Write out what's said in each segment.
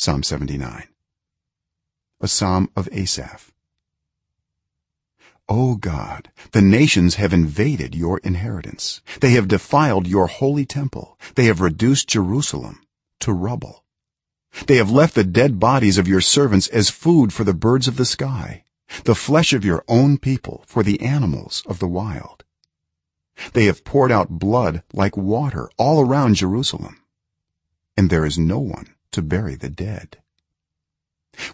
psalm 79 a psalm of asaph. O god the nations have invaded your inheritance. They have defiled your holy temple. They have reduced jerusalem to rubble. They have left the dead bodies of your servants as food for the birds of the sky the flesh of your own people for the animals of the wild. They have poured out blood like water all around jerusalem and there is no one to bury the dead.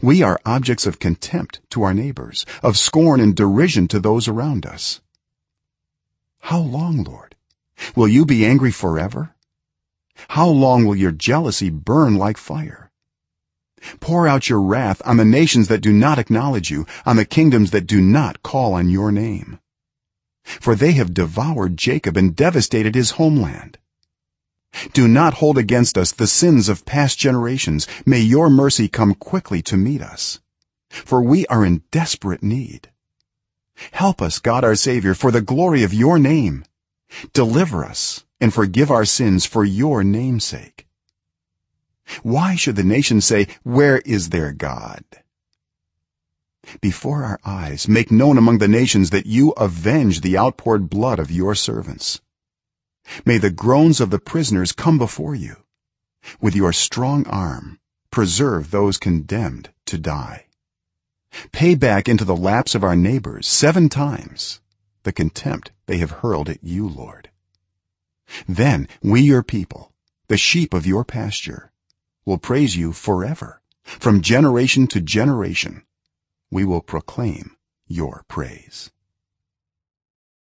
We are objects of contempt to our neighbors of scorn and derision to those around us. How long lord? Will you be angry forever? How long will your jealousy burn like fire? Pour out your wrath on the nations that do not acknowledge you on the kingdoms that do not call on your name. For they have devoured jacob and devastated his homeland do not hold against us the sins of past generations. May your mercy come quickly to meet us. For we are in desperate need. Help us god our savior for the glory of your name. Deliver us and forgive our sins for your name's sake why should the nations say where is their god? Before our eyes make known among the nations that you avenge the outpoured blood of your servants may the groans of the prisoners come before you. With your strong arm preserve those condemned to die. Pay back into the laps of our neighbors 7 times the contempt they have hurled at you lord. Then we your people the sheep of your pasture will praise you forever. From generation to generation we will proclaim your praise